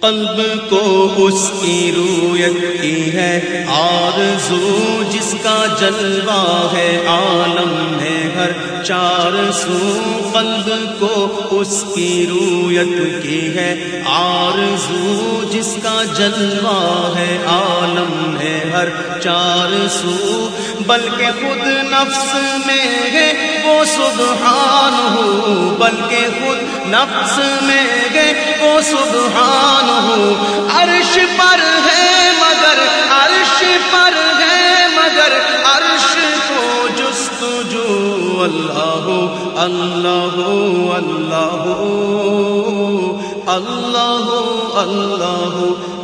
قلب کو اس کی رویت کی ہے۔ آرزو جس کا جلوہ ہے، عالم ہے ہر چار سو۔ قلب کو اس کی رویت کی ہے۔ آرزو جس کا جلوہ ہے، عالم ہے ہر چار سو۔ بلکہ خود نفس میں ہے وہ سبحان ہو بلکہ خود نفس میں ہے وہ سبحان ہو عرش پر ہے مگر، عرش پر ہے مگر، عرش کو جستجو اللہ اللہ اللہ اللہ اللہ۔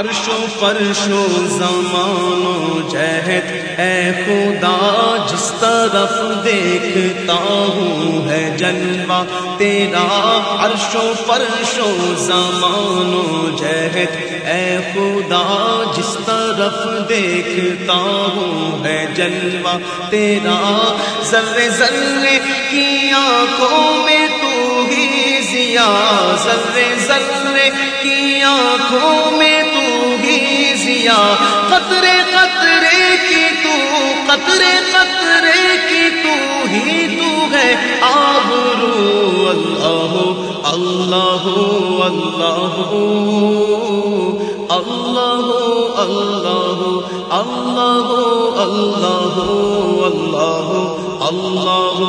عرش و فرش و زمان و جہد اے خدا، جس طرف دیکھتا ہوں ہے جلوہ تیرا۔ عرش و فرش و زمان و جہد اے خدا، جس طرف دیکھتا ہوں ہے جلوہ تیرا۔ ذرے ذرے کی آنکھوں میں تو ہی ضیا ذرے ذرے کی آنکھوں میں تو قطرے قطرے کی تو قطرے قطرے کی تو ہی تو ہے آبرو اللہ اللہ اللہ اللہ اللہ اللہ اللہ اللہ اللہ اللہ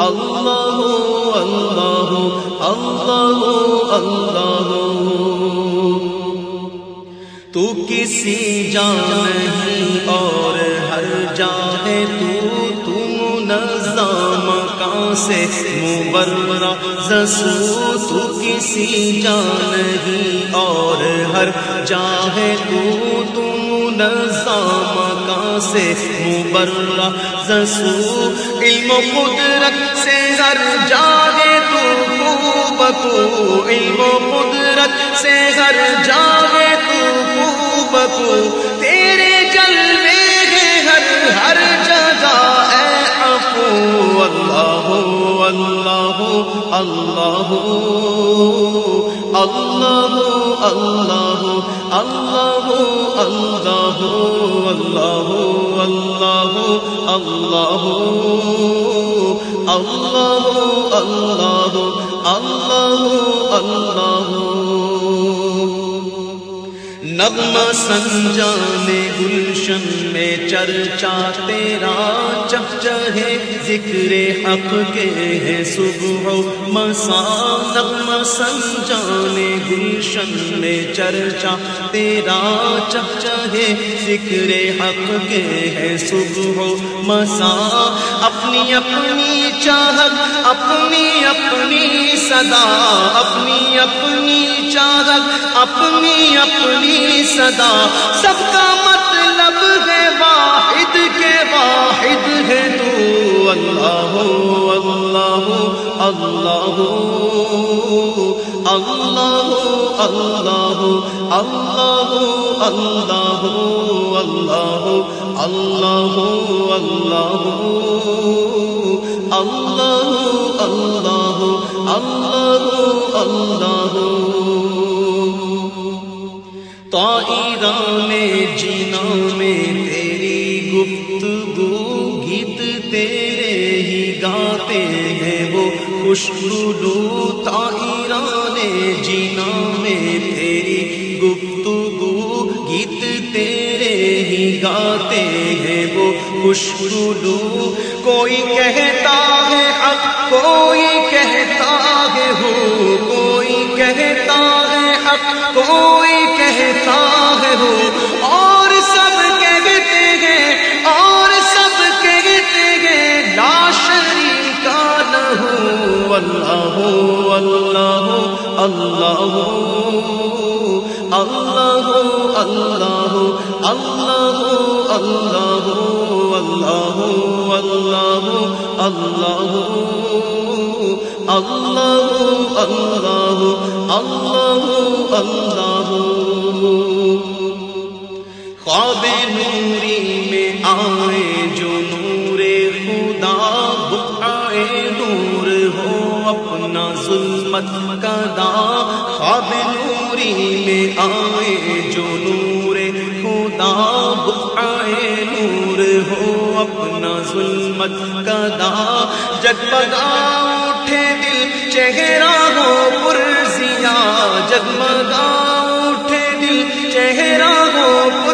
اللہ اللہ اللہ اللہ تو کسی جان نہیں اور ہر جانے تو تم نظام کہاں سے؟ مبرا زسو تو کسی جان نہیں اور ہر جاہے تو تم نظام کہاں سے؟ مبرا زسو علم و قدرت سے ہر جاگے تو بکو، علم و قدرت سے ہر تیرے جلوے ہیں ہر ہر جگہ اے افو اللہ اللہ اللہ اللہ اللہ اللہ اللہ اللہ اللہ اللہ اللہ اللہ اللہ اللہ نغمہ سنجانے گلشن میں چرچا تیرا چپ چہے ذکر حق کے ہے صبح مسا نغمہ سنجانے گلشن میں چرچا تیرا چپ چہے ذکر حق کے ہے صبح مسا اپنی اپنی چاہت، اپنی اپنی صدا۔ اپنی اپنی چاہت اپنی اپنی صدا سب کا مطلب ہے واحد کے واحد ہے تو اللہ اللہ اللہ اللہ اللہ اللہ اللہ اللہ اللہ اللہ اللہ اللہ اللہ تائران جینا میں تیری گفتگو، گیت تیرے ہی گاتے ہیں وہ۔ خوشبو تائران جینا میں تیری گفتگو، گیت تیرے ہی گاتے ہیں وہ۔ خوشبو کوئی کہتا ہے حق کوئی کہتا ہے ہو۔ کوئی کہتا حق کوئی کہتا ہے ہو اور سب کہتے ہیں اور سب کہتے ہیں لا شریک لہ اللہ اللہ اللہ اللہ اللہ اللہ اللہ اللہ اللہ اللہ اللہ اللہ اللہ اللہ خواب نوری میں آئے جو نور خدا بکائے نور ہو اپنا ظلمت کدا خواب نوری میں آئے جو نور خدا بکائے نور ہو اپنا ظلمت کدا جگمگا اٹھے چہرہ ہو پرزیا جگمگا اٹھے دل چہرہ ہو پر